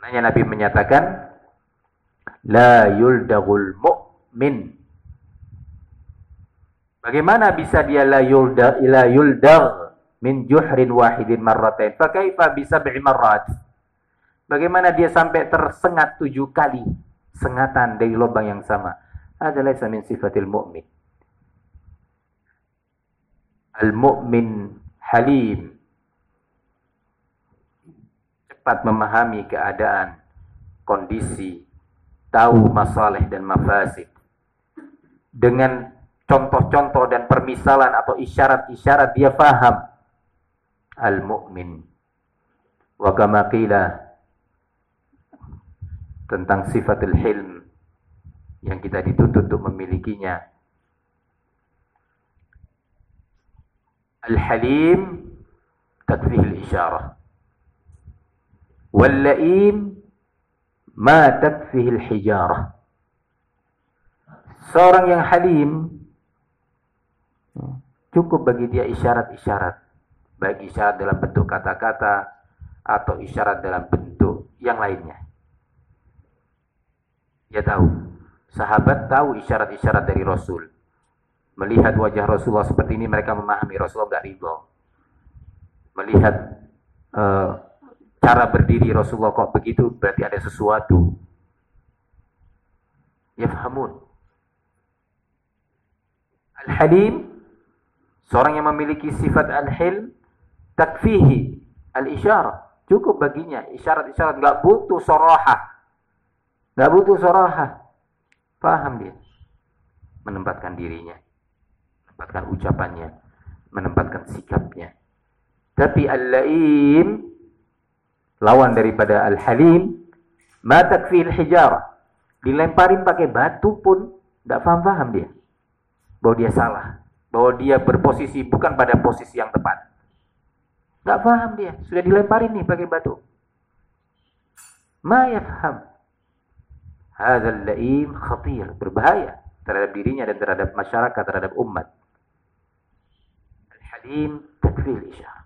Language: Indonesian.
Karenanya Nabi menyatakan la yuldagul mu'min. Bagaimana bisa dia la yulda ila yuldag min juhrin wahidin marratain? Fa kaifa bisa bi'i marrat? Bagaimana dia sampai tersengat tujuh kali sengatan dari lubang yang sama? Adalah min sifatil mu'min. Al-mu'min halim cepat memahami keadaan, kondisi, tahu masalah dan mafasid. Dengan contoh-contoh dan permisalan atau isyarat-isyarat dia faham. Al-mu'min. Wa kama tentang sifatul hilm yang kita dituntut untuk memilikinya. Al-halim takfihil isyarah. Wal-la'im ma takfihil hijarah. Seorang yang halim cukup bagi dia isyarat-isyarat. Baik isyarat dalam bentuk kata-kata atau isyarat dalam bentuk yang lainnya. Dia tahu. Sahabat tahu isyarat-isyarat dari Rasul. Melihat wajah Rasulullah seperti ini mereka memahami Rasulullah nggak ridho. Melihat uh, cara berdiri Rasulullah kok begitu berarti ada sesuatu. Yafhamun. Al-Halim seorang yang memiliki sifat al-hilm takfihi al-isyarah. Cukup baginya isyarat-isyarat nggak butuh soroha. Nggak butuh soroha. Paham dia. Menempatkan dirinya. Menempatkan ucapannya. Menempatkan sikapnya. Tapi al-laim lawan daripada al-halim ma takfil hijarah. Dilemparin pakai batu pun tidak paham-paham dia. Bahwa dia salah. Bahwa dia berposisi bukan pada posisi yang tepat. Nggak paham dia. Sudah dilemparin nih pakai batu. Ma yafham. Hadzal laim khatir. Berbahaya terhadap dirinya dan terhadap masyarakat terhadap umat. Al-halim takfil isyarah